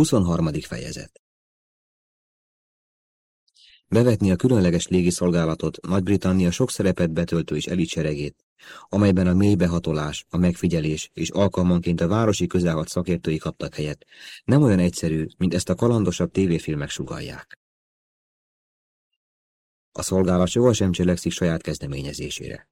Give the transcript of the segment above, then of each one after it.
23. fejezet Bevetni a különleges légiszolgálatot Nagy-Britannia sok szerepet betöltő és elitseregét, amelyben a mélybehatolás, a megfigyelés és alkalmanként a városi közelhat szakértői kaptak helyet, nem olyan egyszerű, mint ezt a kalandosabb tévéfilmek sugalják. A szolgálat sohasem cselekszik saját kezdeményezésére.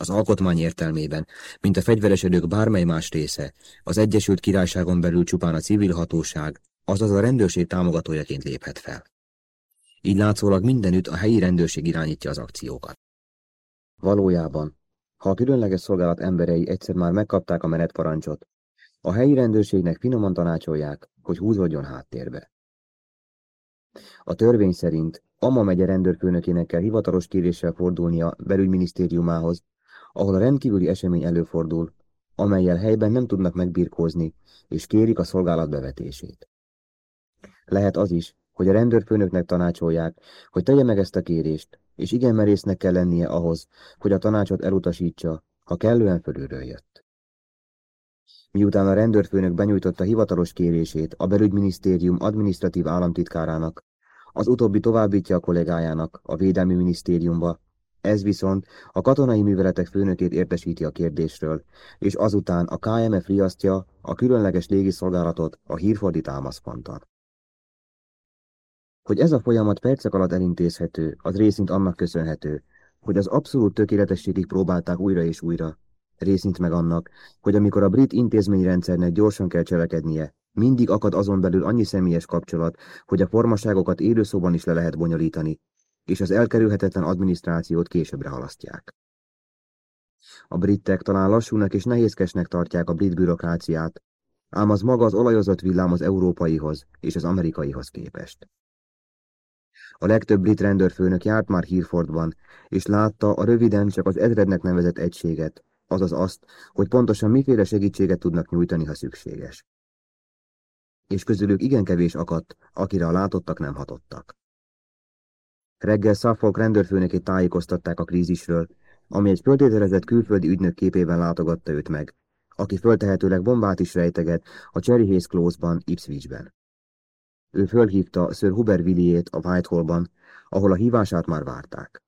Az alkotmány értelmében, mint a fegyveres bármely más része, az Egyesült Királyságon belül csupán a civil hatóság, azaz a rendőrség támogatójaként léphet fel. Így látszólag mindenütt a helyi rendőrség irányítja az akciókat. Valójában, ha a különleges szolgálat emberei egyszer már megkapták a menetparancsot, a helyi rendőrségnek finoman tanácsolják, hogy húzódjon háttérbe. A törvény szerint Amma megye rendőrfőnökének kell hivatalos kéréssel fordulnia belügyminisztériumához, ahol a rendkívüli esemény előfordul, amelyel helyben nem tudnak megbirkózni, és kérik a szolgálat bevetését. Lehet az is, hogy a rendőrfőnöknek tanácsolják, hogy tegye meg ezt a kérést, és igen merésznek kell lennie ahhoz, hogy a tanácsot elutasítsa, ha kellően fölülről jött. Miután a rendőrfőnök benyújtotta hivatalos kérését a belügyminisztérium adminisztratív államtitkárának, az utóbbi továbbítja a kollégájának a Védelmi Minisztériumba, ez viszont a katonai műveletek főnökét értesíti a kérdésről, és azután a KMF riasztja a különleges légiszolgálatot a hírfordi támaszponton. Hogy ez a folyamat percek alatt elintézhető, az részint annak köszönhető, hogy az abszolút tökéletességig próbálták újra és újra, részint meg annak, hogy amikor a brit intézményrendszernek gyorsan kell cselekednie, mindig akad azon belül annyi személyes kapcsolat, hogy a formaságokat élőszóban is le lehet bonyolítani, és az elkerülhetetlen adminisztrációt későbbre halasztják. A britek talán lassúnak és nehézkesnek tartják a brit bürokráciát, ám az maga az olajozott villám az európaihoz és az amerikaihoz képest. A legtöbb brit rendőrfőnök járt már Hírfordban, és látta a röviden csak az ezrednek nevezett egységet, azaz azt, hogy pontosan miféle segítséget tudnak nyújtani, ha szükséges. És közülük igen kevés akadt, akire a látottak nem hatottak. Reggel Suffolk rendőrfőnökét tájékoztatták a krízisről, ami egy föltételezett külföldi ügynök képében látogatta őt meg, aki föltehetőleg bombát is rejteget a Cherry Hayes Close-ban, Ipswichben. Ő fölhívta Sir Hubert Villiét a Whitehallban, ahol a hívását már várták.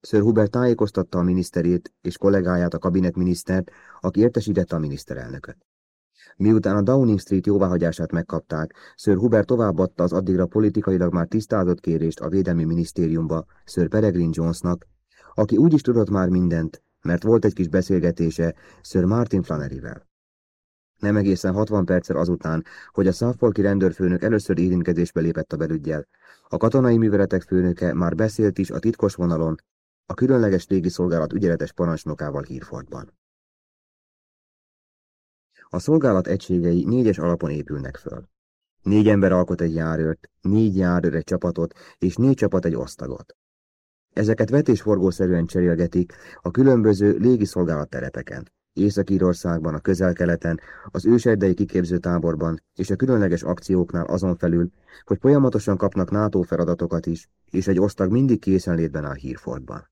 Sir Hubert tájékoztatta a miniszterét és kollégáját a kabinetminisztert, aki értesítette a miniszterelnököt. Miután a Downing Street jóváhagyását megkapták, Sir Hubert továbbadta az addigra politikailag már tisztázott kérést a Védelmi Minisztériumba Sir Peregrine Jonesnak, aki úgy is tudott már mindent, mert volt egy kis beszélgetése Sir Martin Flanneryvel. Nem egészen 60 perccel azután, hogy a Suffolki rendőrfőnök először érintkezésbe lépett a belügyjel, a katonai műveletek főnöke már beszélt is a titkos vonalon, a különleges légiszolgálat ügyeletes parancsnokával Hírfordban. A szolgálat egységei négyes alapon épülnek föl. Négy ember alkot egy járőrt, négy járőr egy csapatot, és négy csapat egy osztagot. Ezeket vetésforgószerűen cserélgetik a különböző légiszolgálat terepeken. Észak-Írországban, a közel-keleten, az őserdei kiképző táborban és a különleges akcióknál azon felül, hogy folyamatosan kapnak NATO feladatokat is, és egy osztag mindig készenlétben áll Hírfordban.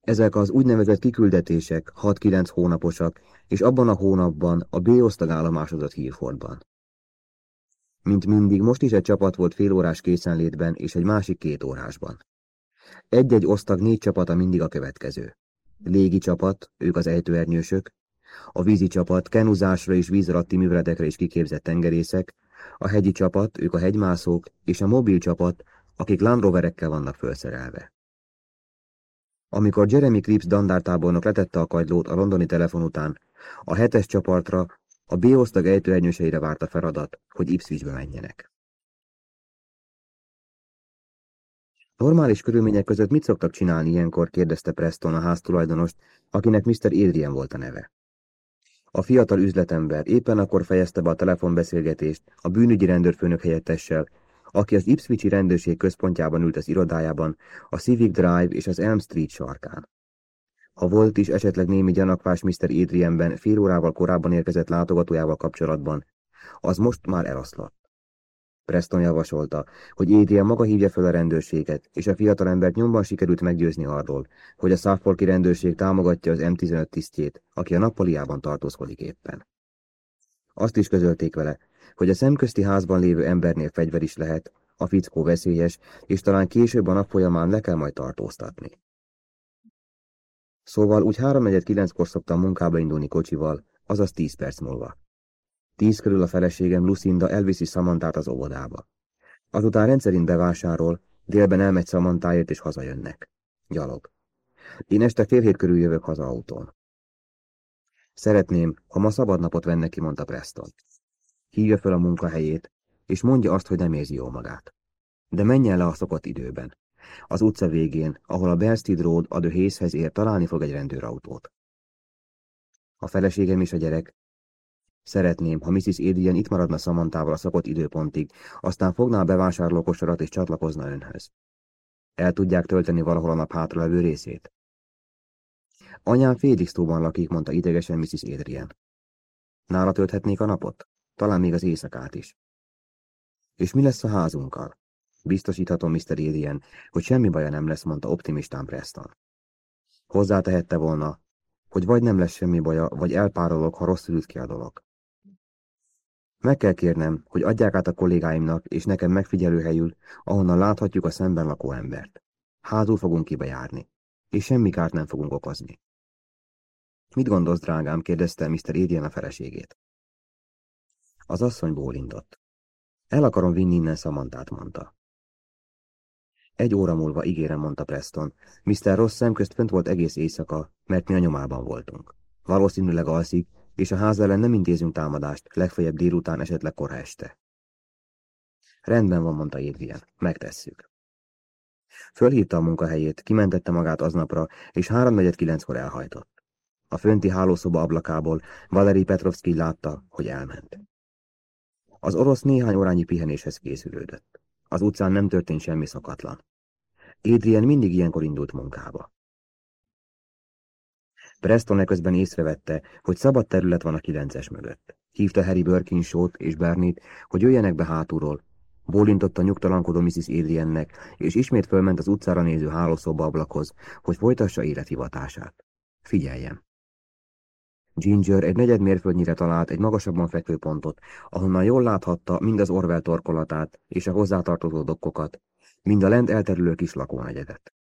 Ezek az úgynevezett kiküldetések 6-9 hónaposak, és abban a hónapban a B-osztag állomásodott Hírfordban. Mint mindig, most is egy csapat volt félórás készenlétben, és egy másik két órásban. Egy-egy osztag négy csapata mindig a következő. Légi csapat, ők az ejtőernyősök, a vízi csapat kenuzásra és víz alatti műveletekre is kiképzett tengerészek, a hegyi csapat, ők a hegymászók, és a mobil csapat, akik Land Roverekkel vannak felszerelve. Amikor Jeremy Cripps dandártábornok letette a kagylót a londoni telefon után, a hetes csapartra, a B-osztag ejtőernyőseire várt a feladat, hogy Ipswichbe menjenek. Normális körülmények között mit szoktak csinálni ilyenkor, kérdezte Preston a háztulajdonost, akinek Mr. Adrian volt a neve. A fiatal üzletember éppen akkor fejezte be a telefonbeszélgetést a bűnügyi rendőrfőnök helyettessel, aki az Ipswichi rendőrség központjában ült az irodájában, a Civic Drive és az Elm Street sarkán. Ha volt is esetleg némi gyanakvás Mr. Adrianben fél órával korábban érkezett látogatójával kapcsolatban, az most már eloszlott. Preston javasolta, hogy Adrian maga hívja fel a rendőrséget, és a fiatalembert nyomban sikerült meggyőzni arról, hogy a Suffolki rendőrség támogatja az M15 tisztjét, aki a nappaliában tartózkodik éppen. Azt is közölték vele, hogy a szemközti házban lévő embernél fegyver is lehet, a fickó veszélyes, és talán később a nap folyamán le kell majd tartóztatni. Szóval úgy 3.49-kor szoktam munkába indulni kocsival, azaz 10 perc múlva. Tíz körül a feleségem Lucinda elviszi Samantát az óvodába. Azután rendszerint bevásárol, délben elmegy Samantáért és hazajönnek. Gyalog. Én este fél hét körül jövök haza autón. Szeretném, ha ma szabad napot venne ki, mondta Preston. Hívja fel a munkahelyét, és mondja azt, hogy nem érzi jó magát. De menjen le a szokott időben. Az utca végén, ahol a Belstead Road a The Hayeshez ér, találni fog egy rendőrautót. A feleségem és a gyerek. Szeretném, ha Mrs. Adrian itt maradna Samantával a szokott időpontig, aztán fogná a bevásárlókosarat és csatlakozna önhöz. El tudják tölteni valahol a nap hátralevő részét? Anyám Félixtóban lakik, mondta idegesen Mrs. Adrian. Nála tölthetnék a napot? Talán még az éjszakát is. És mi lesz a házunkkal? Biztosíthatom Mr. Adrian, hogy semmi baja nem lesz, mondta optimistán Preston. Hozzátehette volna, hogy vagy nem lesz semmi baja, vagy elpárolok, ha rosszul üt ki a dolog. Meg kell kérnem, hogy adják át a kollégáimnak és nekem megfigyelő helyül, ahonnan láthatjuk a szemben lakó embert. Házul fogunk kibejárni, és semmi kárt nem fogunk okozni. Mit gondolsz, drágám? kérdezte Mr. Adrian a feleségét. Az asszony bólintott. El akarom vinni innen Samantát, mondta. Egy óra múlva ígérem, mondta Preston. Mr. Ross szemközt fönt volt egész éjszaka, mert mi a nyomában voltunk. Valószínűleg alszik, és a ház ellen nem intézünk támadást, legfeljebb délután, esetleg kora este. Rendben van, mondta Adrian. Megtesszük. Fölhívta a munkahelyét, kimentette magát aznapra, és háromnegyed kilenckor elhajtott. A fönti hálószoba ablakából Valeri Petrovski látta, hogy elment. Az orosz néhány órányi pihenéshez készülődött. Az utcán nem történt semmi szakatlan. Adrian mindig ilyenkor indult munkába. Preston eközben észrevette, hogy szabad terület van a kilences mögött. Hívta Harry Birkinshaw-t és Bernit, hogy jöjjenek be hátulról. Bólintott a nyugtalankodó Mrs. Adriannek, és ismét fölment az utcára néző hálószoba ablakhoz, hogy folytassa élethivatását. Figyeljem! Ginger egy negyed mérföldnyire talált egy magasabban fekvő pontot, ahonnan jól láthatta mind az Orwell torkolatát és a hozzátartozó dokkokat, mind a lent elterülő kis lakónegyedet.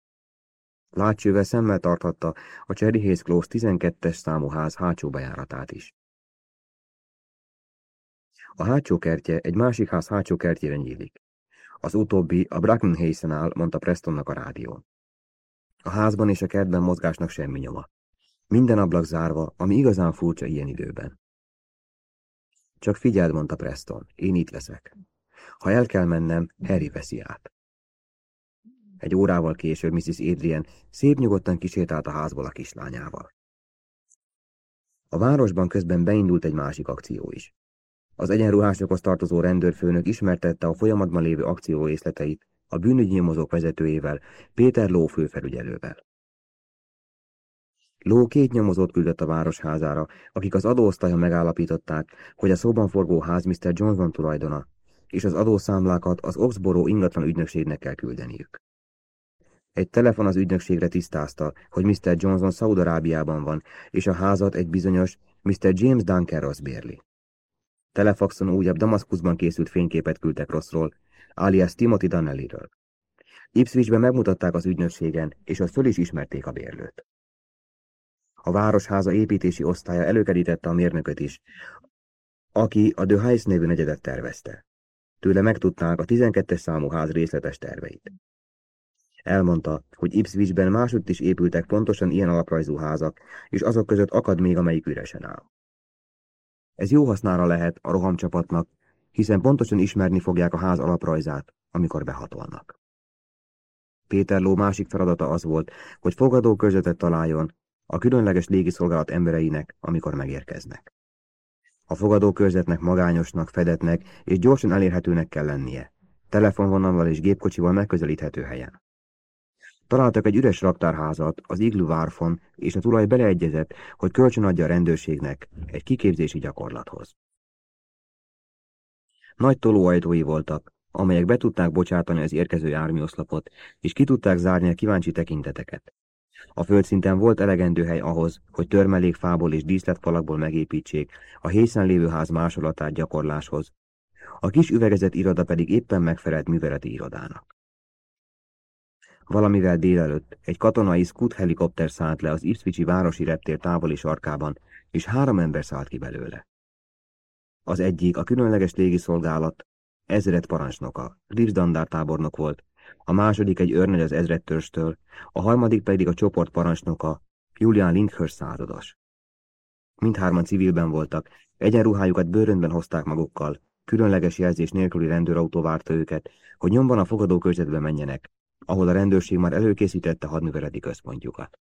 Látcsővel szemmel tarthatta a Cherry Hayes Close 12-es számú ház hátsó bejáratát is. A hátsó kertje egy másik ház hátsó kertjére nyílik. Az utóbbi a Brackenhaysen áll, mondta Prestonnak a rádió. A házban és a kertben mozgásnak semmi nyoma. Minden ablak zárva, ami igazán furcsa ilyen időben. Csak figyeld, mondta Preston, én itt leszek. Ha el kell mennem, Harry veszi át. Egy órával később Mrs. Adrian szép nyugodtan kisétált a házból a kislányával. A városban közben beindult egy másik akció is. Az egyenruhásokhoz tartozó rendőrfőnök ismertette a folyamatban lévő akció részleteit a bűnügyi nyomozók vezetőjével, Péter Ló főfelügyelővel. Ló két nyomozót küldött a városházára, akik az adóosztálya megállapították, hogy a szóban forgó ház Mr. Johnson tulajdona, és az adószámlákat az Oxboro ingatlan ügynökségnek kell küldeniük. Egy telefon az ügynökségre tisztázta, hogy Mr. Johnson Szaudarábiában van, és a házat egy bizonyos Mr. James Duncan Ross bérli. Telefaxon újabb Damaszkuszban készült fényképet küldtek Rossról, alias Timothy Donnellyről. Ipswichben megmutatták az ügynökségen, és azt föl is ismerték a bérlőt. A városháza építési osztálya előkerítette a mérnököt is, aki a The Heights nevű negyedet tervezte. Tőle megtudták a 12-es számú ház részletes terveit. Elmondta, hogy Ipswichben másutt is épültek pontosan ilyen alaprajzú házak, és azok között akad még, amelyik üresen áll. Ez jó hasznára lehet a rohamcsapatnak, hiszen pontosan ismerni fogják a ház alaprajzát, amikor behatolnak. Péter Ló másik feladata az volt, hogy fogadó közvetet találjon a különleges légiszolgálat embereinek, amikor megérkeznek. A fogadó körzetnek magányosnak, fedetnek és gyorsan elérhetőnek kell lennie, telefonvonallal és gépkocsival megközelíthető helyen. Találtak egy üres raktárházat az Iglu várfon, és a tulaj beleegyezett, hogy kölcsön adja a rendőrségnek egy kiképzési gyakorlathoz. Nagy tolóajtói voltak, amelyek be tudták bocsátani az érkező járműoszlopot, és ki tudták zárni a kíváncsi tekinteteket. A földszinten volt elegendő hely ahhoz, hogy törmelékfából és díszletfalakból megépítsék a hészen lévő ház másolatát gyakorláshoz, A kis üvegezett iroda pedig éppen megfelelt műveleti irodának. Valamivel délelőtt egy katonai Scoot helikopter szállt le az Ipswichi városi reptér távoli sarkában, és három ember szállt ki belőle. Az egyik, a különleges légiszolgálat, ezred parancsnoka, Rivsdandár tábornok volt, a második egy őrnagy az ezredtörstől, a harmadik pedig a csoport parancsnoka, Julian Lindhurst százados. Mindhárman civilben voltak, egyenruhájukat bőrönben hozták magukkal, különleges jelzés nélküli rendőrautó várta őket, hogy nyomban a fogadókörzetbe menjenek, ahol a rendőrség már előkészítette hadműveleti központjukat.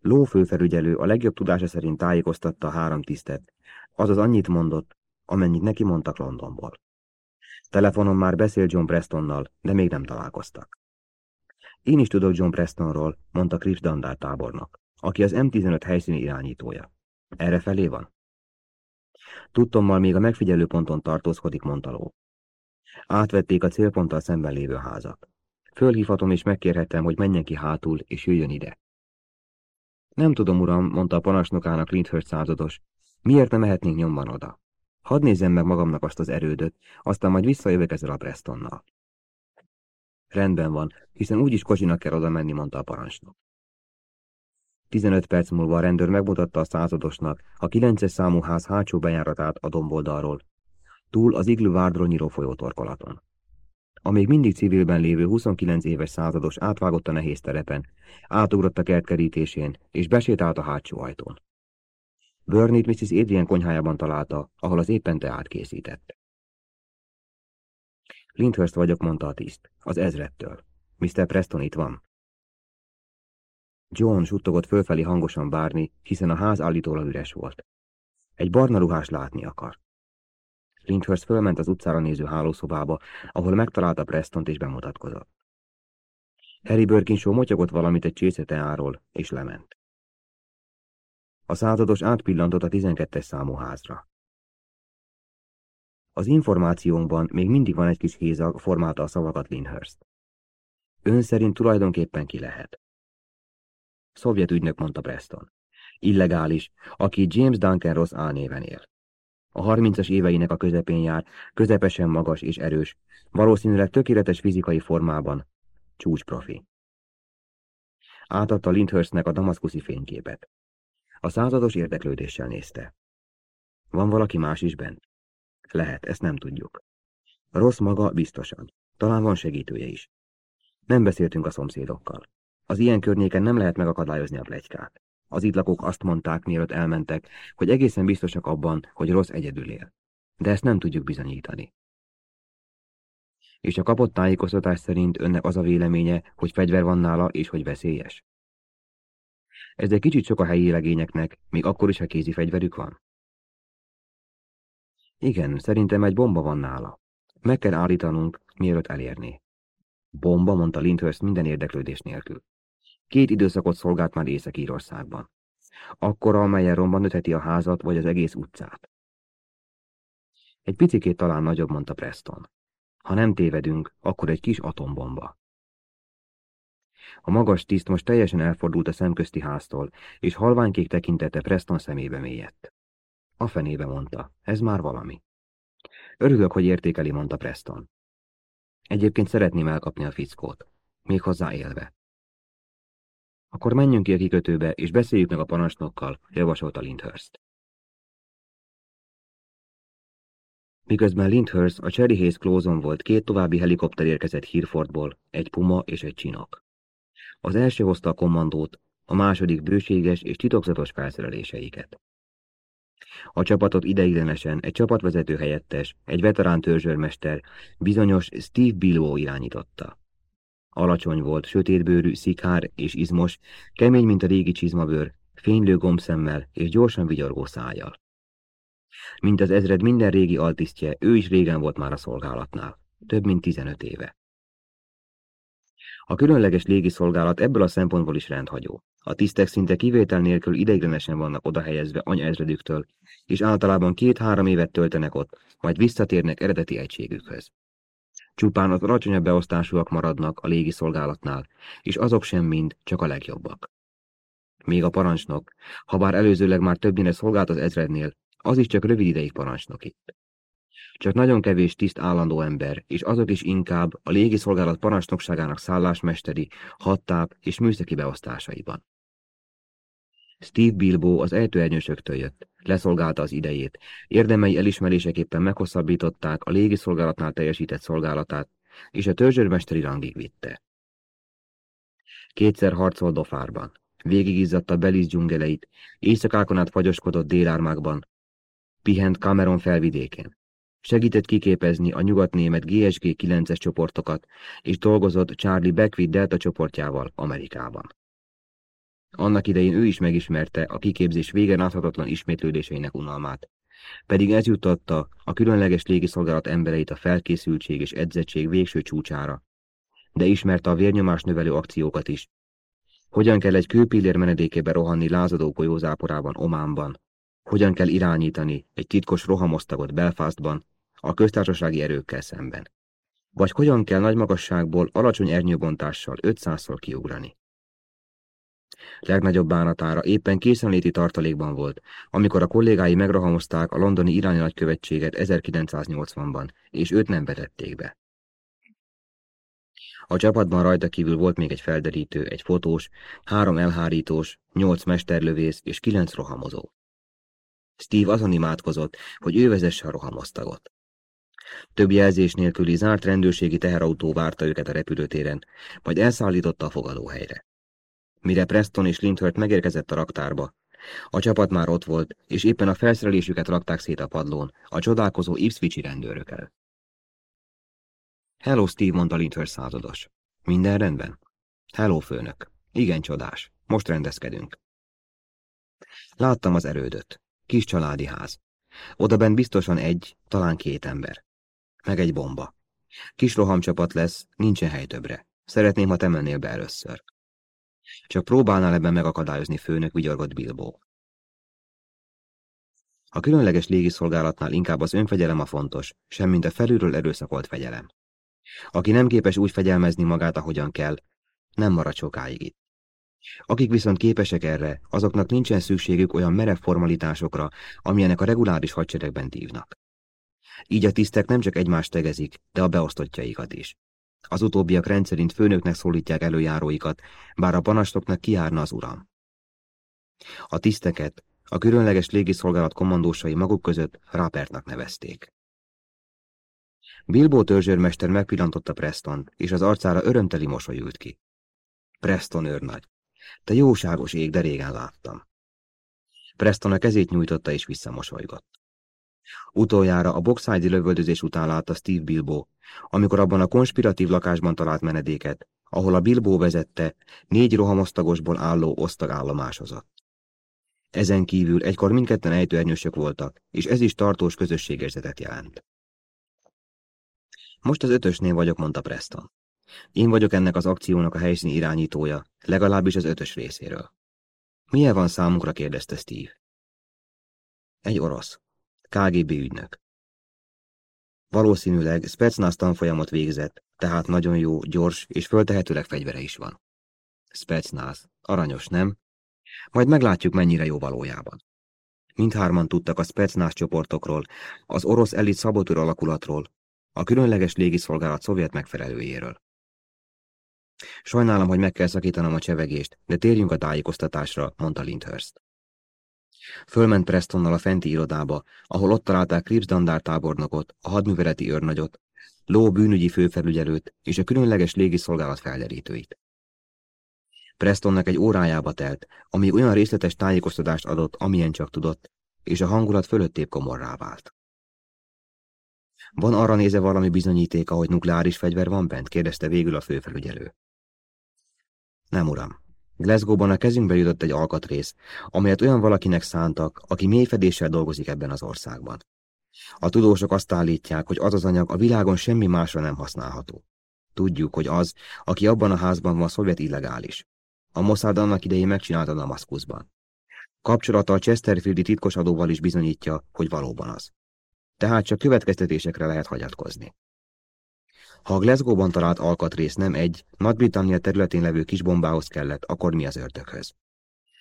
Ló főfelügyelő a legjobb tudása szerint tájékoztatta a három tisztet, azaz annyit mondott, amennyit neki mondtak Londonból. Telefonon már beszélt John Prestonnal, de még nem találkoztak. Én is tudok John Prestonról, mondta Chris Dandár tábornok, aki az M15 helyszíni irányítója. Erre felé van? Tudtommal még a megfigyelőponton tartózkodik, mondta Ló. Átvették a célponttal szemben lévő házat. Fölhívhatom és megkérhetem, hogy menjen ki hátul, és jöjjön ide. Nem tudom, uram, mondta a panasnokának Lindhurst százados. Miért nem mehetnénk nyomban oda? Hadd nézzem meg magamnak azt az erődöt, aztán majd visszajövök ezzel a Prestonnal. Rendben van, hiszen úgyis kocsinak kell oda menni, mondta a parancsnok. 15 perc múlva a rendőr megmutatta a századosnak a 9-es számú ház hátsó bejáratát a domboldalról, túl az Iglu Várdról nyíró folyótorkolaton. A még mindig civilben lévő 29 éves százados átvágott a nehéz terepen, átugrott a kertkerítésén, és besétált a hátsó ajtón. Burnit Mrs. Adrian konyhájában találta, ahol az éppen teát készített. Lindhurst vagyok, mondta a tiszt, az ezrettől. Mr. Preston itt van. John suttogott fölfelé hangosan várni, hiszen a ház állítólag üres volt. Egy barna ruhás látni akar. Lindhurst fölment az utcára néző hálószobába, ahol megtalálta Prestont és bemutatkozott. Harry Birkinshaw motyogott valamit egy csésze teáról, és lement. A százados átpillantott a 12-es számú házra. Az információnkban még mindig van egy kis hézag, formálta a szavakat Lindhurst. Ön szerint tulajdonképpen ki lehet? Szovjet ügynök, mondta Preston. Illegális, aki James Duncan Ross álnéven él. A harmincas éveinek a közepén jár, közepesen magas és erős, valószínűleg tökéletes fizikai formában, csúcsprofi. Átadta Lindhurstnek a damaszkuszi fényképet. A százados érdeklődéssel nézte. Van valaki más is bent? Lehet, ezt nem tudjuk. Rossz maga biztosan. Talán van segítője is. Nem beszéltünk a szomszédokkal. Az ilyen környéken nem lehet megakadályozni a plegykát. Az itt lakók azt mondták, mielőtt elmentek, hogy egészen biztosak abban, hogy rossz egyedül él. De ezt nem tudjuk bizonyítani. És a kapott tájékoztatás szerint önnek az a véleménye, hogy fegyver van nála és hogy veszélyes? Ez egy kicsit sok a helyi legényeknek, még akkor is, ha kézi fegyverük van. Igen, szerintem egy bomba van nála. Meg kell állítanunk, mielőtt elérné. Bomba, mondta Lindhurst minden érdeklődés nélkül. Két időszakot szolgált már Észak-Írországban. Akkora, amelyen romban ötheti a házat, vagy az egész utcát. Egy picikét talán nagyobb, mondta Preston. Ha nem tévedünk, akkor egy kis atombomba. A magas tiszt most teljesen elfordult a szemközti háztól, és halványkék tekintete Preston szemébe mélyedt. A fenébe mondta, ez már valami. Örülök, hogy értékeli, mondta Preston. Egyébként szeretném elkapni a fickót, még hozzá élve. Akkor menjünk ki a kikötőbe, és beszéljük meg a parancsnokkal, javasolta Lindhurst. Miközben Lindhurst a Cherry Hayes Close-on volt, két további helikopter érkezett Herefordból, egy Puma és egy Csinok. Az első hozta a kommandót, a második bőséges és titokzatos felszereléseiket. A csapatot ideiglenesen egy csapatvezető helyettes, egy veterán törzsőrmester, bizonyos Steve Bilbo irányította. Alacsony volt, sötétbőrű, szikár és izmos, kemény, mint a régi csizmabőr, fénylő gombszemmel és gyorsan vigyorgó szájjal. Mint az ezred minden régi altisztje, ő is régen volt már a szolgálatnál, több mint 15 éve. A különleges légiszolgálat ebből a szempontból is rendhagyó. A tisztek szinte kivétel nélkül ideiglenesen vannak odahelyezve anyaezredüktől, és általában két-három évet töltenek ott, majd visszatérnek eredeti egységükhöz. Csupán az alacsonyabb beosztásúak maradnak a légiszolgálatnál, és azok sem mind, csak a legjobbak. Még a parancsnok, ha bár előzőleg már többnyire szolgált az ezrednél, az is csak rövid ideig parancsnok itt. Csak nagyon kevés tiszt állandó ember, és azok is inkább a légiszolgálat parancsnokságának szállásmesteri, hattáp és műszaki beosztásaiban. Steve Bilbo az ejtőernyősöktől jött, leszolgálta az idejét, érdemei elismeréseképpen meghosszabbították a légiszolgálatnál teljesített szolgálatát, és a törzsőrmesteri rangig vitte. Kétszer harcolt Dofárban, végigizzatta Belize dzsungeleit, éjszakákon át fagyoskodott délármákban, pihent Cameron felvidéken. Segített kiképezni a nyugatnémet GSG 9-es csoportokat, és dolgozott Charlie Beckwith Delta csoportjával Amerikában. Annak idején ő is megismerte a kiképzés végen láthatatlan ismétlődéseinek unalmát. Pedig ez juttatta a különleges légiszolgálat embereit a felkészültség és edzettség végső csúcsára. De ismerte a vérnyomás növelő akciókat is. Hogyan kell egy kőpillér menedékébe rohanni lázadó golyózáporában Ománban? Hogyan kell irányítani egy titkos rohamosztagot Belfastban a köztársasági erőkkel szemben? Vagy hogyan kell nagy magasságból alacsony ernyőbontással 500-szor kiugrani? Legnagyobb bánatára éppen készenléti tartalékban volt, amikor a kollégái megrahamozták a londoni irányi nagykövetséget 1980-ban, és őt nem vetették be. A csapatban rajta kívül volt még egy felderítő, egy fotós, három elhárítós, nyolc mesterlövész és kilenc rohamozó. Steve azon imádkozott, hogy ő vezesse a rohamosztagot. Több jelzés nélküli zárt rendőrségi teherautó várta őket a repülőtéren, majd elszállította a fogadóhelyre. Mire Preston és Lindhurt megérkezett a raktárba, a csapat már ott volt, és éppen a felszerelésüket rakták szét a padlón, a csodálkozó Ipswichi rendőrökkel. Hello, Steve, mondta Lindhurt százados. Minden rendben? Hello, főnök. Igen, csodás. Most rendezkedünk. Láttam az erődöt. Kis családi ház. Odaben biztosan egy, talán két ember. Meg egy bomba. Kis rohamcsapat lesz, nincsen hely többre. Szeretném, ha te mennél be először. Csak próbálnál ebben megakadályozni főnök, vigyorgott Bilbo. A különleges légiszolgálatnál inkább az önfegyelem a fontos, semmint a felülről erőszakolt fegyelem. Aki nem képes úgy fegyelmezni magát, ahogyan kell, nem marad sokáig itt. Akik viszont képesek erre, azoknak nincsen szükségük olyan merev formalitásokra, amilyenek a reguláris hadseregben tívnak. Így a tisztek nem csak egymást tegezik, de a beosztottjaikat is. Az utóbbiak rendszerint főnöknek szólítják előjáróikat, bár a panastoknak kiárna az uram. A tiszteket a különleges légiszolgálat kommandósai maguk között Rapertnak nevezték. Bilbo törzsőrmester megpillantotta Preston, és az arcára örömteli mosoly ült ki. Preston őrnagy, te jóságos ég, de régen láttam. Preston a kezét nyújtotta és visszamosolygott. Utoljára a boxájdi lövöldözés után látta Steve Bilbo, amikor abban a konspiratív lakásban talált menedéket, ahol a Bilbo vezette, négy rohamosztagosból álló osztag állomásozott. Ezen kívül egykor mindketten ejtőernyősök voltak, és ez is tartós közösségérzetet jelent. Most az ötösnél vagyok, mondta Preston. Én vagyok ennek az akciónak a helyszíni irányítója, legalábbis az ötös részéről. Milyen van számunkra, kérdezte Steve. Egy orosz. KGB ügynök. Valószínűleg Spetsnaz tanfolyamot végzett, tehát nagyon jó, gyors és föltehetőleg fegyvere is van. Spetsnaz. Aranyos, nem? Majd meglátjuk, mennyire jó valójában. Mindhárman tudtak a Spetsnaz csoportokról, az orosz elit szabotőr alakulatról, a különleges légiszolgálat szovjet megfelelőjéről. Sajnálom, hogy meg kell szakítanom a csevegést, de térjünk a tájékoztatásra, mondta Lindhurst. Fölment Prestonnal a fenti irodába, ahol ott találták Krips dandár tábornokot, a hadműveleti őrnagyot, Ló bűnügyi főfelügyelőt és a különleges légiszolgálat felderítőit. Prestonnak egy órájába telt, ami olyan részletes tájékoztatást adott, amilyen csak tudott, és a hangulat fölöttébb komorrá vált. Van arra néze valami bizonyítéka, hogy nukleáris fegyver van bent? kérdezte végül a főfelügyelő. Nem, uram. Glasgow-ban a kezünkbe jutott egy alkatrész, amelyet olyan valakinek szántak, aki mélyfedéssel dolgozik ebben az országban. A tudósok azt állítják, hogy az az anyag a világon semmi másra nem használható. Tudjuk, hogy az, aki abban a házban van, szovjet illegális. A Mossad annak idején megcsinálta Damaszkuszban. Kapcsolata a Chesterfieldi titkosadóval is bizonyítja, hogy valóban az. Tehát csak következtetésekre lehet hagyatkozni. Ha a Glasgow-ban talált alkatrész nem egy, Nagy-Britannia területén levő kis bombához kellett, akkor mi az ördöghöz?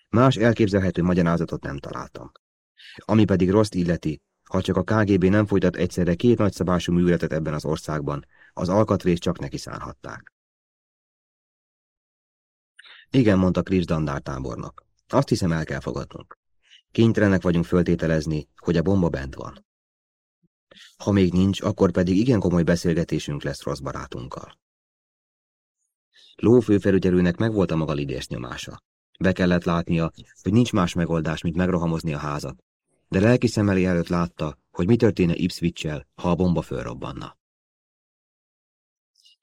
Más elképzelhető magyarázatot nem találtam. Ami pedig rossz illeti, Ha csak a KGB nem folytat egyszerre két nagyszabású műveletet ebben az országban, az alkatrészt csak neki szánhatták. Igen, mondta Chris Dandár tábornok. Azt hiszem el kell fogadnunk. Kénytelenek vagyunk föltételezni, hogy a bomba bent van. Ha még nincs, akkor pedig igen komoly beszélgetésünk lesz rossz barátunkkal. Ló főfelügyelőnek megvolt a maga lidés nyomása. Be kellett látnia, hogy nincs más megoldás, mint megrohamozni a házat, de lelki szemeli előtt látta, hogy mi történne ipswich ha a bomba fölrobbanna.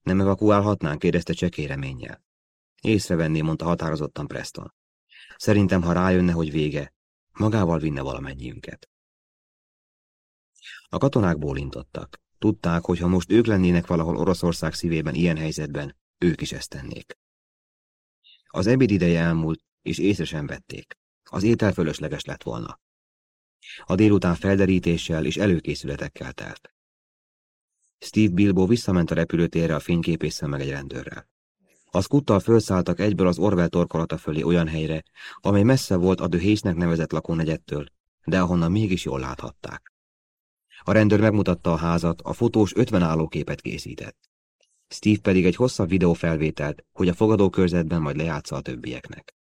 Nem evakuálhatnánk, kérdezte csekély reménnyel. Észrevenné, mondta határozottan Preston. Szerintem, ha rájönne, hogy vége, magával vinne valamennyiünket. A katonák bólintottak. Tudták, hogy ha most ők lennének valahol Oroszország szívében ilyen helyzetben, ők is ezt tennék. Az ebéd ideje elmúlt, és észre sem vették. Az étel fölösleges lett volna. A délután felderítéssel és előkészületekkel telt. Steve Bilbo visszament a repülőtérre a fényképésszel meg egy rendőrrel. A skuttal felszálltak egyből az Orwell torkolata fölé olyan helyre, amely messze volt a Döhésznek nevezett lakónegyettől, de ahonnan mégis jól láthatták. A rendőr megmutatta a házat, a fotós 50 állóképet készített. Steve pedig egy hosszabb videófelvételt, hogy a fogadókörzetben majd lejátsza a többieknek.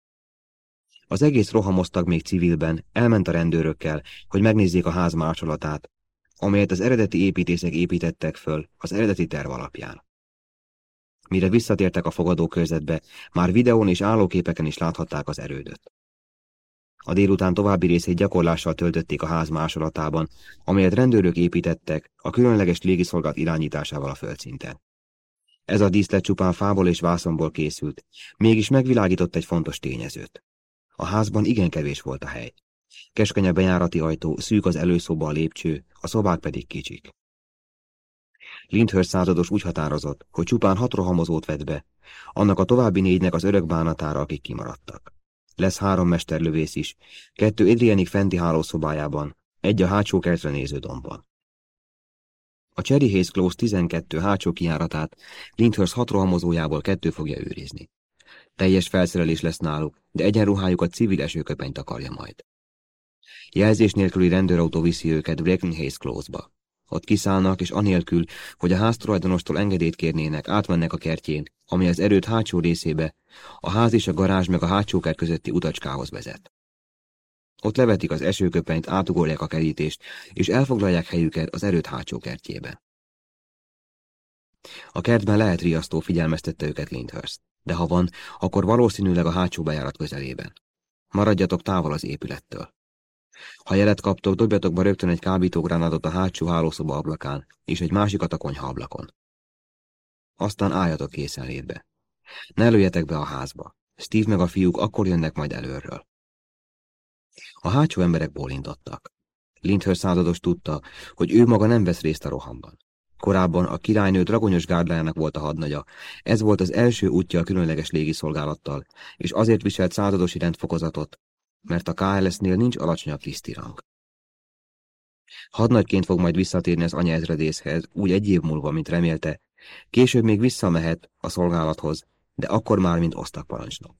Az egész rohamoztak még civilben, elment a rendőrökkel, hogy megnézzék a ház másolatát, amelyet az eredeti építészek építettek föl az eredeti terv alapján. Mire visszatértek a fogadókörzetbe, már videón és állóképeken is láthatták az erődöt. A délután további részét gyakorlással töltötték a ház másolatában, amelyet rendőrök építettek a különleges légiszolgált irányításával a földszinten. Ez a díszlet csupán fából és vászonból készült, mégis megvilágított egy fontos tényezőt. A házban igen kevés volt a hely. Keskeny a bejárati ajtó, szűk az előszoba a lépcső, a szobák pedig kicsik. Lindhurst százados úgy határozott, hogy csupán hat rohamozót vett be, annak a további négynek az örök bánatára, akik kimaradtak. Lesz három mesterlövész is, kettő Adrianik fenti hálószobájában, egy a hátsó kertre néző dombon. A Cherry Hayes Close 12 hátsó kiáratát Lindhurst hat rohamozójából kettő fogja őrizni. Teljes felszerelés lesz náluk, de egyenruhájukat civil esőköpenyt akarja majd. Jelzés nélküli rendőrautó viszi őket Hayes Close-ba. Ott kiszállnak, és anélkül, hogy a háztulajdonostól engedélyt kérnének, átmennek a kertjén, ami az erőt hátsó részébe, a ház és a garázs meg a hátsó kert közötti utacskához vezet. Ott levetik az esőköpenyt, átugorják a kerítést, és elfoglalják helyüket az erőt hátsó kertjében. A kertben lehet riasztó, figyelmeztette őket Lindhurst, de ha van, akkor valószínűleg a hátsó bejárat közelében. Maradjatok távol az épülettől. Ha jelet kaptok, dobjatok be rögtön egy kábítógránátot a hátsó hálószoba ablakán, és egy másikat a konyha ablakon. Aztán álljatok készenlétbe. Ne lőjetek be a házba. Steve meg a fiúk akkor jönnek majd előről. A hátsó emberek bólintottak. Lindhör százados tudta, hogy ő maga nem vesz részt a rohamban. Korábban a királynő dragonyos gárdlájának volt a hadnagya. Ez volt az első útja a különleges légiszolgálattal, és azért viselt századosi rendfokozatot, mert a KLS-nél nincs alacsonyabb tisztirang. Hadnagyként fog majd visszatérni az anyaezredészhez, úgy egy év múlva, mint remélte, később még visszamehet a szolgálathoz, de akkor már, mint osztakparancsnok.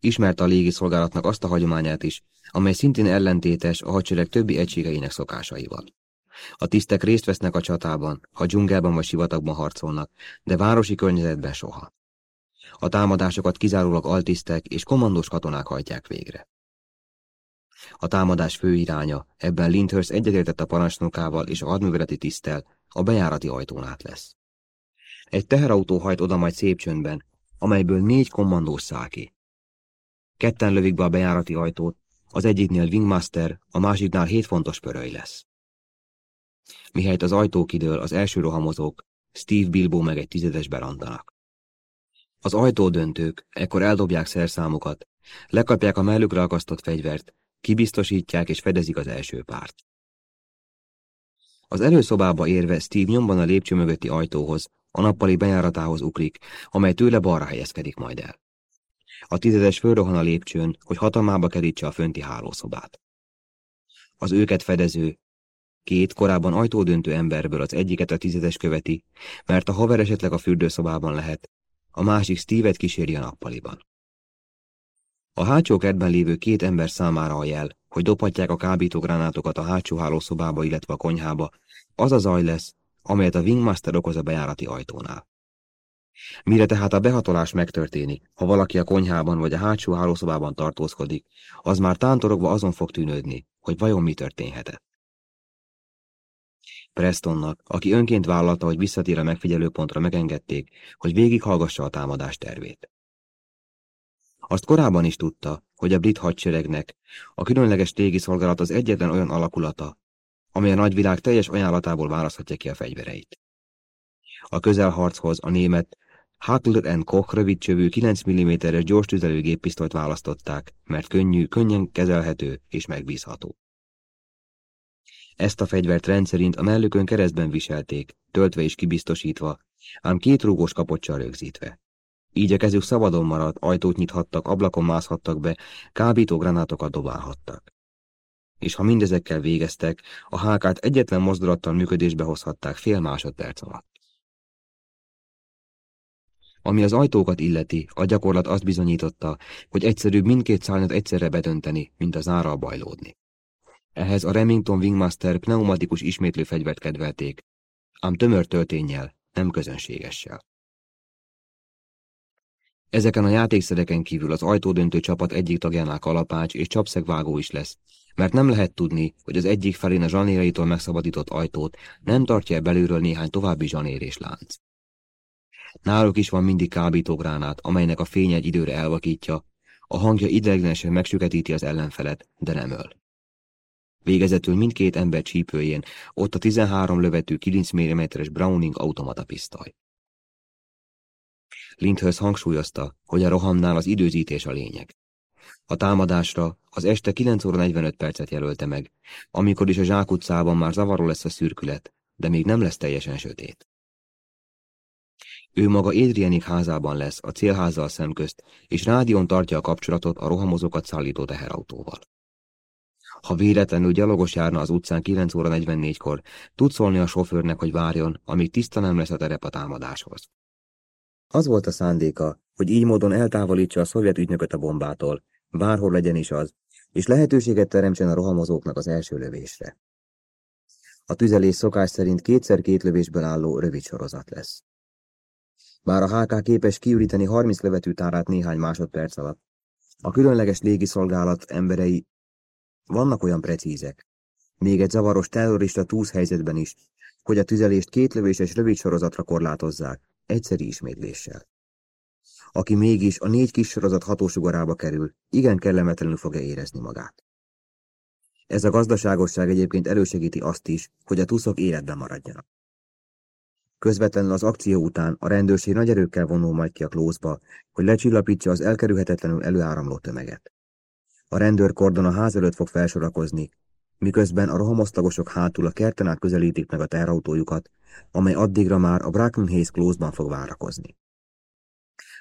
Ismerte a légi szolgálatnak azt a hagyományát is, amely szintén ellentétes a hadsereg többi egységeinek szokásaival. A tisztek részt vesznek a csatában, ha dzsungelben vagy sivatagban harcolnak, de városi környezetben soha. A támadásokat kizárólag altisztek és kommandós katonák hajtják végre. A támadás fő iránya, ebben Lindhurst egyetértett a parancsnokával és a hadműveleti tisztel, a bejárati ajtón át lesz. Egy teherautó hajt oda majd szép csöndben, amelyből négy kommandós száll ki. Ketten lövik be a bejárati ajtót, az egyiknél Wingmaster, a másiknál hét fontos pöröly lesz. Mihelyt az ajtó kidől, az első rohamozók, Steve Bilbo meg egy tizedes berandanak. Az ajtódöntők ekkor eldobják szerszámokat, lekapják a mellükre akasztott fegyvert, kibiztosítják és fedezik az első párt. Az előszobába érve Steve nyomban a lépcső mögötti ajtóhoz, a nappali bejáratához uklik, amely tőle balra helyezkedik majd el. A tizedes fölrohan a lépcsőn, hogy hatalmába kerítse a fönti hálószobát. Az őket fedező, két korábban ajtódöntő emberből az egyiket a tizedes követi, mert a haver esetleg a fürdőszobában lehet, a másik Steve-et kíséri a nappaliban. A hátsó kertben lévő két ember számára a jel, hogy dobhatják a kábítógránátokat a hátsó hálószobába, illetve a konyhába, az a zaj lesz, amelyet a Wingmaster okoz a bejárati ajtónál. Mire tehát a behatolás megtörténik, ha valaki a konyhában vagy a hátsó hálószobában tartózkodik, az már tántorogva azon fog tűnődni, hogy vajon mi történhetett. Prestonnak, aki önként vállalta, hogy visszatér a megfigyelőpontra, megengedték, hogy végighallgassa a támadás tervét. Azt korábban is tudta, hogy a brit hadseregnek a különleges szolgálat az egyetlen olyan alakulata, amely a nagyvilág teljes ajánlatából választhatja ki a fegyvereit. A közelharchoz a német Hackler Koch rövidcsövű 9 mm-es gyors tüzelőgéppisztolyt választották, mert könnyű, könnyen kezelhető és megbízható. Ezt a fegyvert rendszerint a mellükön keresztben viselték, töltve és kibiztosítva, ám két rúgós kapocsal rögzítve. Így a kezük szabadon maradt, ajtót nyithattak, ablakon mászhattak be, kábító granátokat dobálhattak. És ha mindezekkel végeztek, a hákát egyetlen mozdulattal működésbe hozhatták fél másodperc alatt. Ami az ajtókat illeti, a gyakorlat azt bizonyította, hogy egyszerűbb mindkét szárnyat egyszerre bedönteni, mint az ára bajlódni. Ehhez a Remington Wingmaster pneumatikus ismétlőfegyvert kedvelték, ám tömör töltényel, nem közönségessel. Ezeken a játékszereken kívül az ajtódöntő csapat egyik tagjánál kalapács és csapszegvágó is lesz, mert nem lehet tudni, hogy az egyik felén a zsanéraitól megszabadított ajtót nem tartja belülről néhány további zsanér lánc. Náluk is van mindig kábítógránát, amelynek a fény egy időre elvakítja, a hangja ideiglenesen megsüketíti az ellenfelet, de nem öl. Végezetül mindkét ember csípőjén ott a 13 lövetű 9 mm-es Browning automata pisztoly. Lindhöz hangsúlyozta, hogy a rohamnál az időzítés a lényeg. A támadásra az este 9 óra 45 percet jelölte meg, amikor is a zsákutcában már zavaró lesz a szürkület, de még nem lesz teljesen sötét. Ő maga Adrianik házában lesz, a célházzal szemközt, és rádión tartja a kapcsolatot a rohamozókat szállító teherautóval. Ha véletlenül gyalogos járna az utcán 9 óra 44-kor, tud szólni a sofőrnek, hogy várjon, amíg tiszta nem lesz a terep a támadáshoz. Az volt a szándéka, hogy így módon eltávolítsa a szovjet ügynököt a bombától, bárhol legyen is az, és lehetőséget teremtsen a rohamozóknak az első lövésre. A tüzelés szokás szerint kétszer két lövésből álló rövid sorozat lesz. Bár a HK képes kiüríteni 30 lövetű tárát néhány másodperc alatt, a különleges légiszolgálat emberei vannak olyan precízek, még egy zavaros terrorista túsz helyzetben is, hogy a tüzelést két lövéses rövid sorozatra korlátozzák, egyszeri ismétléssel. Aki mégis a négy kis sorozat hatósugarába kerül, igen kellemetlenül fogja érezni magát. Ez a gazdaságosság egyébként elősegíti azt is, hogy a tuszok életben maradjanak. Közvetlenül az akció után a rendőrség nagy erőkkel vonul majd ki a klózba, hogy lecsillapítsa az elkerülhetetlenül előáramló tömeget. A rendőrkordon a ház előtt fog felsorakozni, miközben a rohamosztagosok hátul a kerten át közelítik meg a terautójukat, amely addigra már a Brackenhays Close-ban fog várakozni.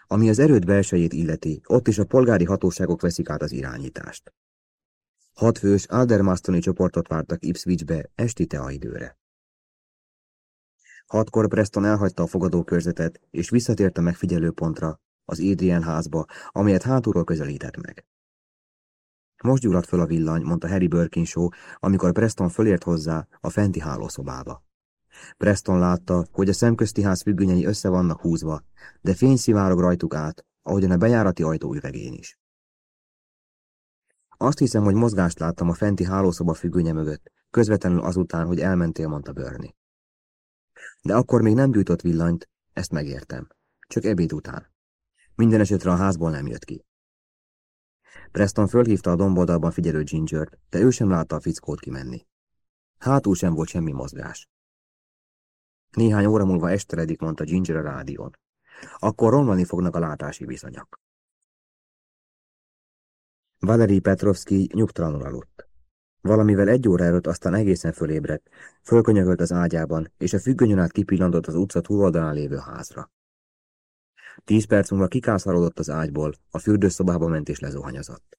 Ami az erőd belsejét illeti, ott is a polgári hatóságok veszik át az irányítást. Hat fős Aldermastoni csoportot vártak Ipswichbe esti teaidőre. Hatkor Preston elhagyta a fogadókörzetet, és visszatért a megfigyelőpontra, az Adrian házba, amelyet hátulról közelített meg. Most gyulladt föl a villany, mondta Harry Birkinshaw, amikor Preston fölért hozzá a fenti hálószobába. Preston látta, hogy a szemközti ház függönyei össze vannak húzva, de fény szivárog rajtuk át, ahogyan a bejárati ajtó üvegén is. Azt hiszem, hogy mozgást láttam a fenti hálószoba függönye mögött, közvetlenül azután, hogy elmentél, mondta Börni. De akkor még nem gyújtott villanyt, ezt megértem. Csak ebéd után. Minden esetre a házból nem jött ki. Preston fölhívta a domboldalban figyelő Gingert, de ő sem látta a fickót kimenni. Hátul sem volt semmi mozgás. Néhány óra múlva esteredik, mondta Ginger a rádión. Akkor romlani fognak a látási viszonyok. Valeri Petrovski nyugtalanul aludt. Valamivel egy óra előtt aztán egészen fölébredt, fölkönyögölt az ágyában, és a függönyön át kipillantott az utca túloldalán lévő házra. Tíz perc múlva kikászarodott az ágyból, a fürdőszobába ment és lezuhanyazott.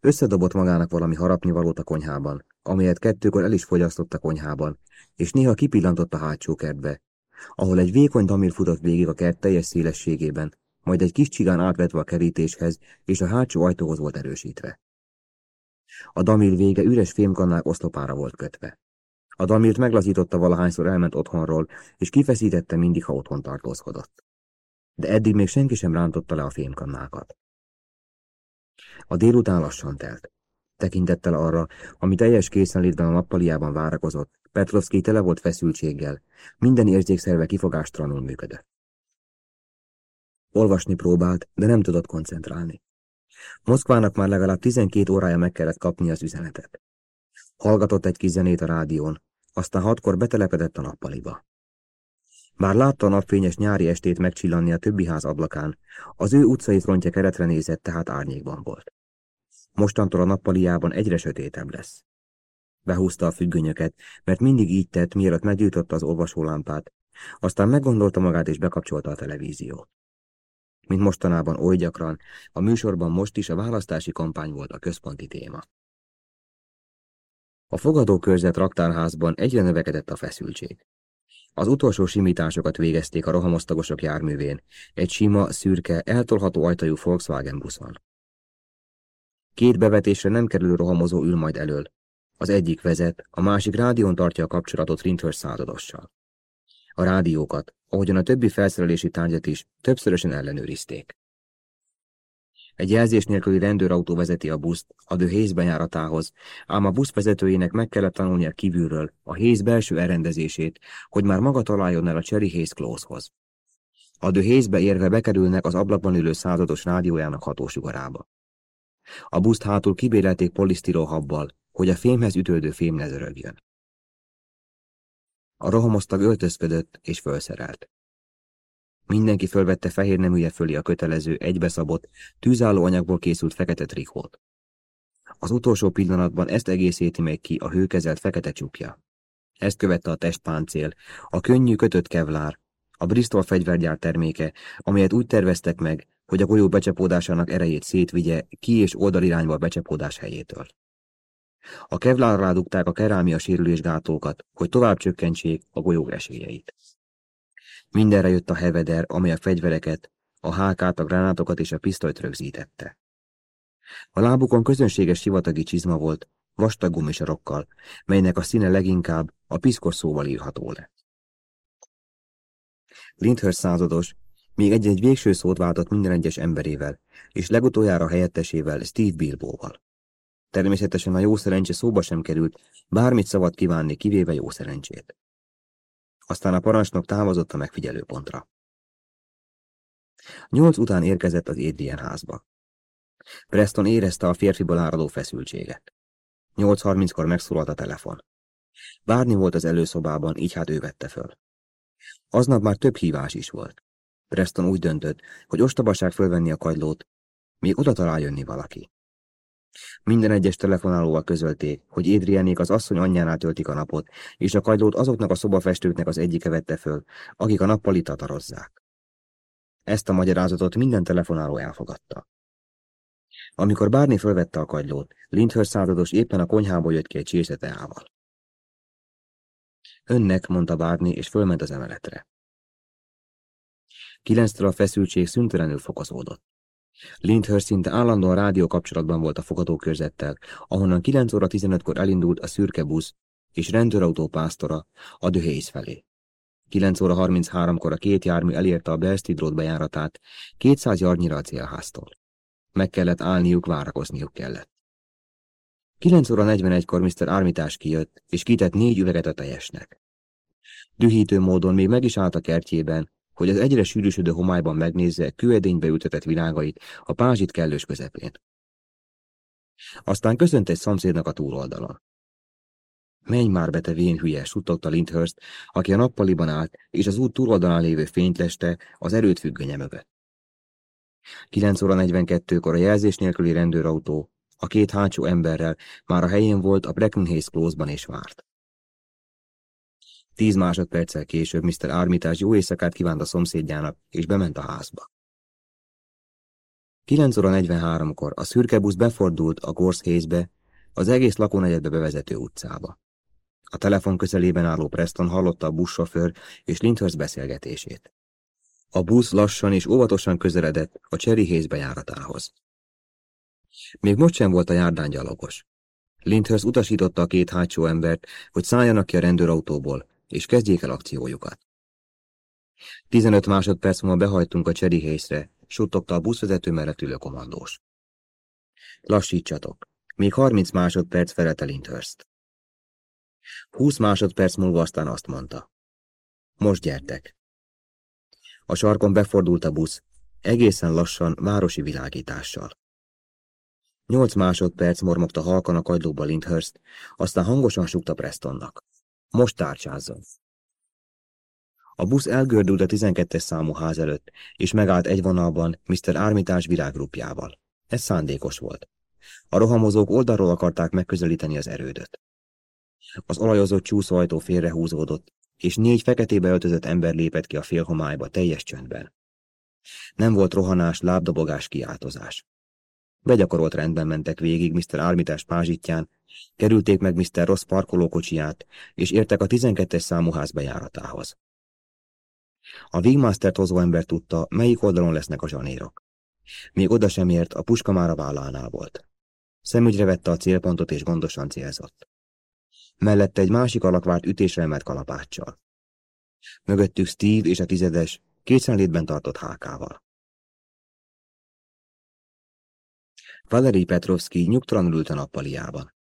Összedobott magának valami harapnivalót a konyhában, amelyet kettőkor el is fogyasztott a konyhában, és néha kipillantott a hátsó kertbe, ahol egy vékony damir futott végig a kert teljes szélességében, majd egy kis csigán átvetve a kerítéshez, és a hátsó ajtóhoz volt erősítve. A damil vége üres fémkannák oszlopára volt kötve. A damilt meglazította valahányszor elment otthonról, és kifeszítette mindig, ha otthon tartózkodott. De eddig még senki sem rántotta le a fémkannákat. A délután lassan telt. Tekintettel arra, ami teljes készenlétben a nappaliában várakozott, Petrovski tele volt feszültséggel, minden érzékszerve kifogástalanul működött. Olvasni próbált, de nem tudott koncentrálni. Moszkvának már legalább 12 órája meg kellett kapni az üzenetet. Hallgatott egy kis zenét a rádión, aztán hatkor betelepedett a nappaliba. Bár látta a napfényes nyári estét megcsillanni a többi ház ablakán, az ő utcai frontja keretre nézett, tehát árnyékban volt. Mostantól a nappaliában egyre sötétebb lesz. Behúzta a függönyöket, mert mindig így tett, mielőtt meggyújtotta az olvasólámpát, aztán meggondolta magát és bekapcsolta a televíziót. Mint mostanában oly gyakran, a műsorban most is a választási kampány volt a központi téma. A fogadókörzet raktárházban egyre növekedett a feszültség. Az utolsó simításokat végezték a rohamosztagosok járművén, egy sima, szürke, eltolható ajtajú Volkswagen buszon. Két bevetésre nem kerülő rohamozó ül majd elől. Az egyik vezet, a másik rádión tartja a kapcsolatot Rinthörs századossal. A rádiókat, ahogyan a többi felszerelési tárgyat is, többszörösen ellenőrizték. Egy jelzés nélküli rendőrautó vezeti a buszt a The Hayes ám a busz vezetőjének meg kellett tanulnia kívülről a Hayes belső elrendezését, hogy már maga találjon el a Cherry Hayes Close-hoz. A The érve bekerülnek az ablakban ülő százados rádiójának hatósugarába. A buszt hátul kibérelték polisztiróhabbal, hogy a fémhez ütődő fém ne zörögjön. A rohamosztag öltözködött és fölszerelt. Mindenki fölvette fehér neműje fölé a kötelező, egybeszabott, tűzálló anyagból készült fekete trikót. Az utolsó pillanatban ezt egészíti meg ki a hőkezelt fekete csukja. Ezt követte a testpáncél, a könnyű kötött kevlár, a Bristol fegyvergyár terméke, amelyet úgy terveztek meg, hogy a golyó becsapódásának erejét szétvigye ki és oldalirányba a becsapódás helyétől. A kevlárra dugták a kerámia sérülésgátókat, hogy tovább csökkentsék a golyók esélyeit. Mindenre jött a heveder, amely a fegyvereket, a hákát, a gránátokat és a pisztolyt rögzítette. A lábukon közönséges sivatagi csizma volt, vastag gumisarokkal, melynek a színe leginkább a piszkos szóval írható lett. Lindhurst százados még egy-egy végső szót váltott minden egyes emberével, és legutoljára helyettesével Steve Bilbóval. Természetesen a jó szerencse szóba sem került, bármit szabad kívánni, kivéve jó szerencsét. Aztán a parancsnok távozott a megfigyelőpontra. Nyolc után érkezett az Adrian házba. Preston érezte a férfiból áradó feszültséget. 8.30-kor megszólalt a telefon. Bárni volt az előszobában, így hát ő vette föl. Aznap már több hívás is volt. Preston úgy döntött, hogy ostobaság fölvenni a kagylót, még oda talál jönni valaki. Minden egyes telefonálóval közölték, hogy Édriánék az asszony anyjánál töltik a napot, és a kagylót azoknak a szobafestőknek az egyike vette föl, akik a nappali tatarozzák. Ezt a magyarázatot minden telefonáló elfogadta. Amikor Bárni fölvette a kagylót, Lindhurst százados éppen a konyhából jött ki egy csésze teával. Önnek, mondta Bárni, és fölment az emeletre. Kilenctől a feszültség szüntelenül fokozódott. Lindhurst szinte állandóan rádió kapcsolatban volt a fogadókörzettel, ahonnan 9 óra 15-kor elindult a szürke busz és rendőrautó pásztora a Döhész felé. 9 óra 33-kor a két jármű elérte a Belstead Road bejáratát, 200 jarnyira a célháztól. Meg kellett állniuk, várakozniuk kellett. 9 óra 41-kor Mr. Armitás kijött, és kitett négy üveget a teljesnek. Dühítő módon még meg is állt a kertjében, hogy az egyre sűrűsödő homályban megnézze kőedénybe ültetett virágait a pázsit kellős közepén. Aztán köszönt egy szomszédnak a túloldalon. Menj már be, te vén hülye, suttogta Lindhurst, aki a nappaliban állt, és az út túloldalán lévő fényt leste az erőt függönye mögött. 9 óra 42-kor a jelzés nélküli rendőrautó, a két hátsó emberrel már a helyén volt a Breckenhayes Close-ban és várt. Tíz másodperccel később Mr. Armitage jó éjszakát kívánt a szomszédjának, és bement a házba. 9 óra 43-kor a szürke busz befordult a Gorse az egész lakónegyedbe bevezető utcába. A telefon közelében álló Preston hallotta a buszsofőr és Lindhurst beszélgetését. A busz lassan és óvatosan közeledett a Cherry Hayes bejáratához. Még most sem volt a járdán gyalogos. Lindhurst utasította a két hátsó embert, hogy szálljanak ki a rendőrautóból, és kezdjék el akciójukat. 15 másodperc múlva behajtunk a Hayes-re, suttogta a buszvezető mellett ülő komandós. Lassítsatok. Még 30 másodperc felelte Lindhurst. 20 másodperc múlva aztán azt mondta. Most gyertek. A sarkon befordult a busz, egészen lassan, városi világítással. Nyolc másodperc mormogta halkan a kagylóba Lindhurst, aztán hangosan sukta Prestonnak. Most tárcsázzon. A busz elgördült a 12-es számú ház előtt, és megállt egy vonalban Mr. Ármitás virággrupjával. Ez szándékos volt. A rohamozók oldalról akarták megközelíteni az erődöt. Az olajozott csúszóajtó félrehúzódott, és négy feketébe öltözött ember lépett ki a félhomályba teljes csöndben. Nem volt rohanás, lábdobogás, kiáltozás. Begyakorolt rendben mentek végig Mr. Ármitás pázsitján, kerülték meg Mr. Ross parkolókocsiját, és értek a 12-es számú ház bejáratához. A Wingmaster hozó ember tudta, melyik oldalon lesznek a zsanérok. Még oda sem ért, a puska már a vállánál volt. Szemügyre vette a célpontot és gondosan célzott. Mellette egy másik alak várt ütésre emelt kalapáccsal. Mögöttük Steve és a tizedes készenlétben tartott hákával. Valeri Petrovski nyugtalanul ült a nappaliában.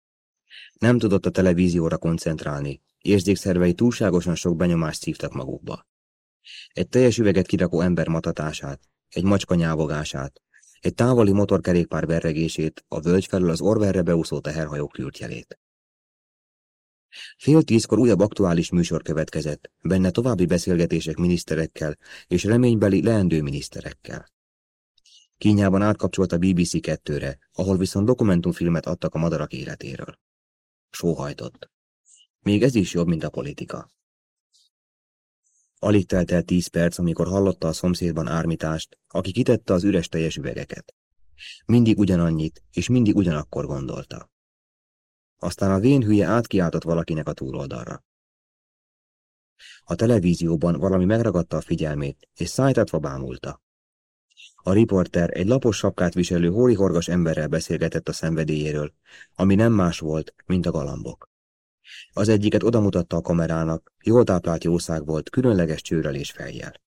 Nem tudott a televízióra koncentrálni, érzékszervei túlságosan sok benyomást szívtak magukba. Egy teljes üveget kirakó ember matatását, egy macska nyávogását, egy távoli motorkerékpár berregését, a völgy felül az orverre beúszó teherhajók jelét. Fél tízkor újabb aktuális műsor következett, benne további beszélgetések miniszterekkel és reménybeli leendő miniszterekkel. Kínjában átkapcsolt a BBC 2-re, ahol viszont dokumentumfilmet adtak a madarak életéről. Sóhajtott. Még ez is jobb, mint a politika. Alig telt el tíz perc, amikor hallotta a szomszédban ármitást, aki kitette az üres teljes üvegeket. Mindig ugyanannyit, és mindig ugyanakkor gondolta. Aztán a vén hülye átkiáltott valakinek a túloldalra. A televízióban valami megragadta a figyelmét, és szájtatva bámulta. A riporter egy lapos sapkát viselő hórihorgas emberrel beszélgetett a szenvedélyéről, ami nem más volt, mint a galambok. Az egyiket odamutatta a kamerának, jól táplált jószág volt, különleges csőrrel és fejjel.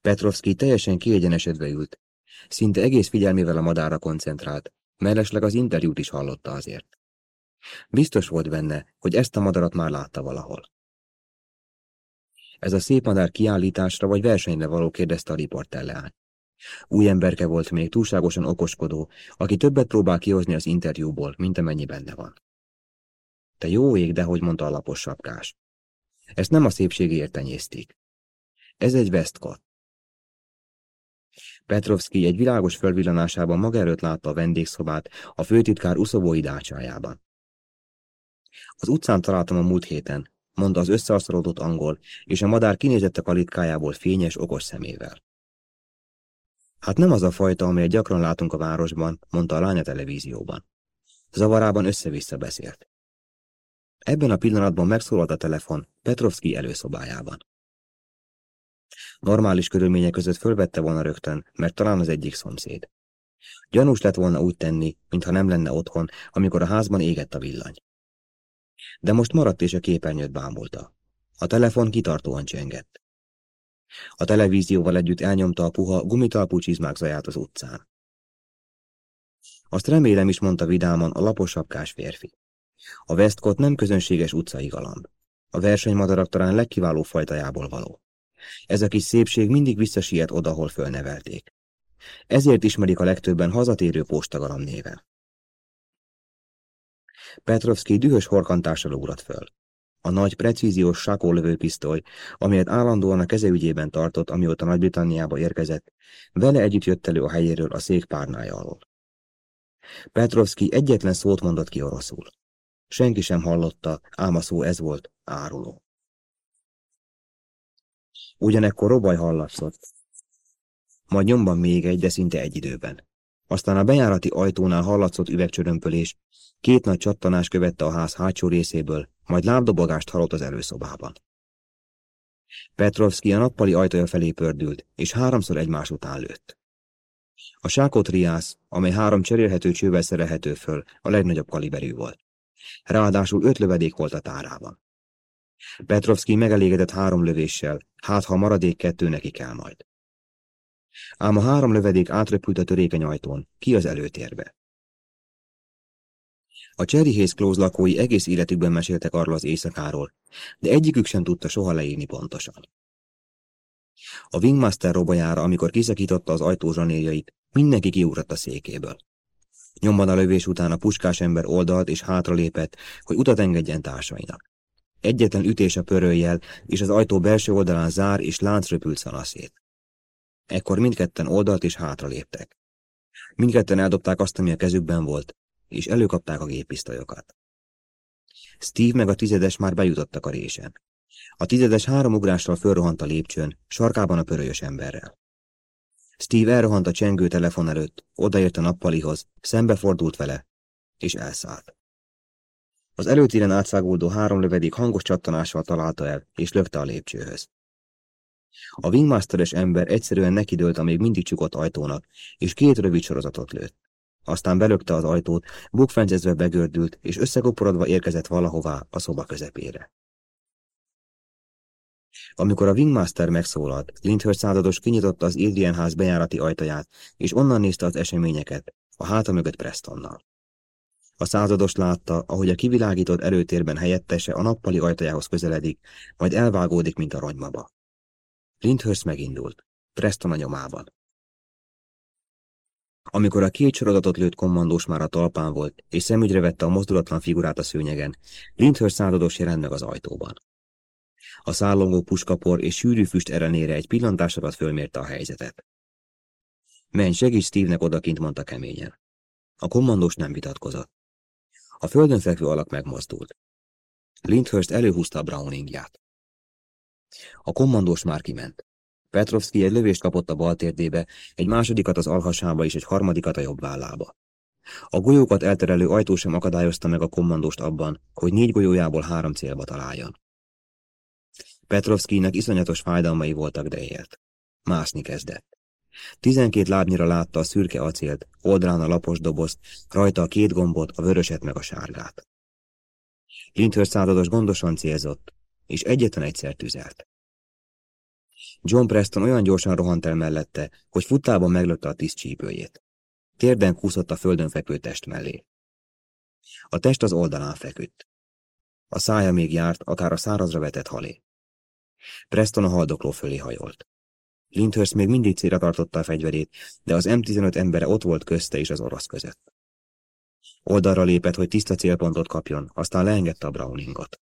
Petrovski teljesen kiegyenesedve ült, szinte egész figyelmével a madára koncentrált, mellesleg az interjút is hallotta azért. Biztos volt benne, hogy ezt a madarat már látta valahol. Ez a szép madár kiállításra vagy versenyre való kérdezte a riporter leány. Új emberke volt még, túlságosan okoskodó, aki többet próbál kihozni az interjúból, mint amennyi benne van. Te jó ég, de hogy mondta a lapos sapkás. Ezt nem a szépségért tenyésztik. Ez egy Westcott. Petrovski egy világos fölvillanásában maga előtt látta a vendégszobát a főtitkár uszobói dácsájában. Az utcán találtam a múlt héten, mondta az összeaszorodott angol, és a madár kinézett a kalitkájából fényes, okos szemével. Hát nem az a fajta, amelyet gyakran látunk a városban, mondta a lánya televízióban. Zavarában össze-vissza beszélt. Ebben a pillanatban megszólalt a telefon Petrovski előszobájában. Normális körülmények között fölvette volna rögtön, mert talán az egyik szomszéd. Gyanús lett volna úgy tenni, mintha nem lenne otthon, amikor a házban égett a villany. De most maradt és a képernyőt bámulta. A telefon kitartóan csengett. A televízióval együtt elnyomta a puha, gumitalpú csizmák zaját az utcán. Azt remélem is, mondta vidáman a lapos férfi. A Westcott nem közönséges utcai galamb. A versenymadarak talán legkiváló fajtajából való. Ez a kis szépség mindig visszasiet oda, ahol fölnevelték. Ezért ismerik a legtöbben hazatérő postagaram néven. Petrovski dühös horkantással ugrat föl. A nagy, precíziós sákólövőpisztoly, amelyet állandóan a kezeügyében tartott, amióta Nagy-Britanniába érkezett, vele együtt jött elő a helyéről a szék párnája alól. Petrovski egyetlen szót mondott ki oroszul. Senki sem hallotta, ám a szó ez volt, áruló. Ugyanekkor robaj hallatszott. Majd nyomban még egy, de szinte egy időben. Aztán a bejárati ajtónál hallatszott üvegcsörömpölés, két nagy csattanás követte a ház hátsó részéből, majd lábdobogást hallott az előszobában. Petrovski a nappali ajtaja felé pördült, és háromszor egymás után lőtt. A sákot riász, amely három cserélhető csővel szerelhető föl, a legnagyobb kaliberű volt. Ráadásul öt lövedék volt a tárában. Petrovski megelégedett három lövéssel, hát ha maradék kettő neki kell majd. Ám a három lövedék átrepült a törékeny ajtón, ki az előtérbe. A Cherry Hayes Close lakói egész életükben meséltek arról az éjszakáról, de egyikük sem tudta soha leírni pontosan. A Wingmaster robajára, amikor kiszakította az ajtó zsanérjait, mindenki kiugrott a székéből. Nyomban a lövés után a puskás ember oldalt és hátralépett, hogy utat engedjen társainak. Egyetlen ütés a pörőjel, és az ajtó belső oldalán zár és lánc röpült szanaszét. Ekkor mindketten oldalt és hátraléptek. Mindketten eldobták azt, ami a kezükben volt, és előkapták a géppisztolyokat. Steve meg a tizedes már bejutottak a résen. A tizedes három ugrással fölrohant a lépcsőn, sarkában a pörölyös emberrel. Steve elrohant a csengő telefon előtt, odaért a nappalihoz, szembefordult vele, és elszállt. Az előtéren átszáguldó három lövedék hangos csattanással találta el, és lökte a lépcsőhöz. A wingmasteres ember egyszerűen nekidőlt a még mindig csukott ajtónak, és két rövid sorozatot lőtt. Aztán belökte az ajtót, bukfencezve begördült, és összekoporodva érkezett valahová a szoba közepére. Amikor a Wingmaster megszólalt, Lindhurst százados kinyitotta az Adrian ház bejárati ajtaját, és onnan nézte az eseményeket, a háta mögött Prestonnal. A százados látta, ahogy a kivilágított erőtérben helyettese a nappali ajtajához közeledik, majd elvágódik, mint a ronymaba. Lindhurst megindult, Preston a nyomában. Amikor a két sorozatot lőtt kommandós már a talpán volt, és szemügyre vette a mozdulatlan figurát a szőnyegen, Lindhurst százados jelent meg az ajtóban. A szállongó puskapor és sűrű füst ellenére egy alatt fölmérte a helyzetet. Menj, segíts Steve-nek odakint, mondta keményen. A kommandós nem vitatkozott. A földön fekvő alak megmozdult. Lindhurst előhúzta a Browningját. A kommandós már kiment. Petrovski egy lövést kapott a bal térdébe, egy másodikat az alhasába és egy harmadikat a jobb vállába. A golyókat elterelő ajtó sem akadályozta meg a kommandóst abban, hogy négy golyójából három célba találjon. Petrovszkinek iszonyatos fájdalmai voltak, de élt. Mászni kezdett. Tizenkét lábnyira látta a szürke acélt, oldalán a lapos dobozt, rajta a két gombot, a vöröset meg a sárgát. Lindhurst százados gondosan célzott, és egyetlen egyszer tüzelt. John Preston olyan gyorsan rohant el mellette, hogy futtában meglökte a tiszt csípőjét. Térden kúszott a földön fekvő test mellé. A test az oldalán feküdt. A szája még járt, akár a szárazra vetett halé. Preston a haldokló fölé hajolt. Lindhurst még mindig célra tartotta a fegyverét, de az M15 embere ott volt közte és az orosz között. Oldalra lépett, hogy tiszta célpontot kapjon, aztán leengedte a Browningot.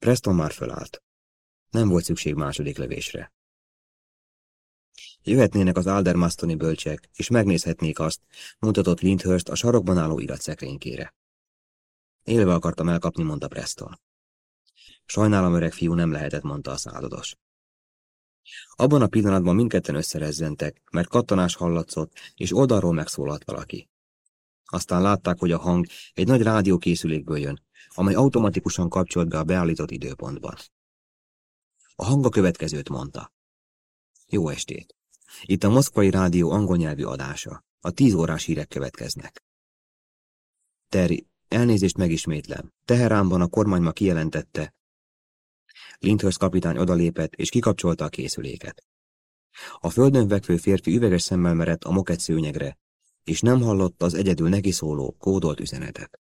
Preston már fölállt. Nem volt szükség második lövésre. Jöhetnének az Aldermastoni bölcsek, és megnézhetnék azt, mutatott Lindhurst a sarokban álló iratszekrénykére. Élve akartam elkapni, mondta Preston. Sajnálom, öreg fiú, nem lehetett, mondta a százados. Abban a pillanatban mindketten összerezzentek, mert kattanás hallatszott, és oldalról megszólalt valaki. Aztán látták, hogy a hang egy nagy rádiókészülékből jön, amely automatikusan kapcsolt be a beállított időpontban. A hang a következőt mondta. Jó estét! Itt a Moszkvai Rádió angol nyelvű adása. A tíz órás hírek következnek. Terry, elnézést megismétlem. Teheránban a kormány ma kijelentette, Lindhurst kapitány odalépett, és kikapcsolta a készüléket. A földön vekvő férfi üveges szemmel merett a moket szőnyegre, és nem hallott az egyedül neki szóló, kódolt üzenetet.